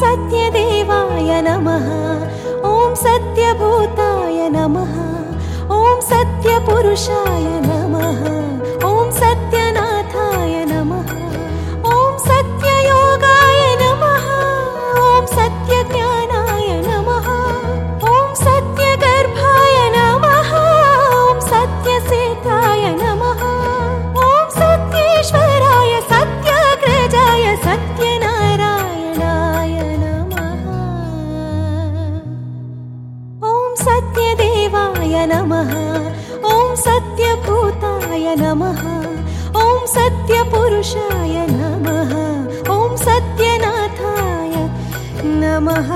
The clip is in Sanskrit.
सत्यदेवाय नमः। ॐ सत्यभूताय नमः। ॐ सत्यपुरुषाय नमः। ॐ सत्यनाथाय नमः। ॐ सत्ययोगाय नमः। ॐ सत्य सत्यदेवाय नमः। ॐ सत्यभूताय नमः। ॐ सत्यपुरुषाय नमः। ॐ सत्यनाथाय नमः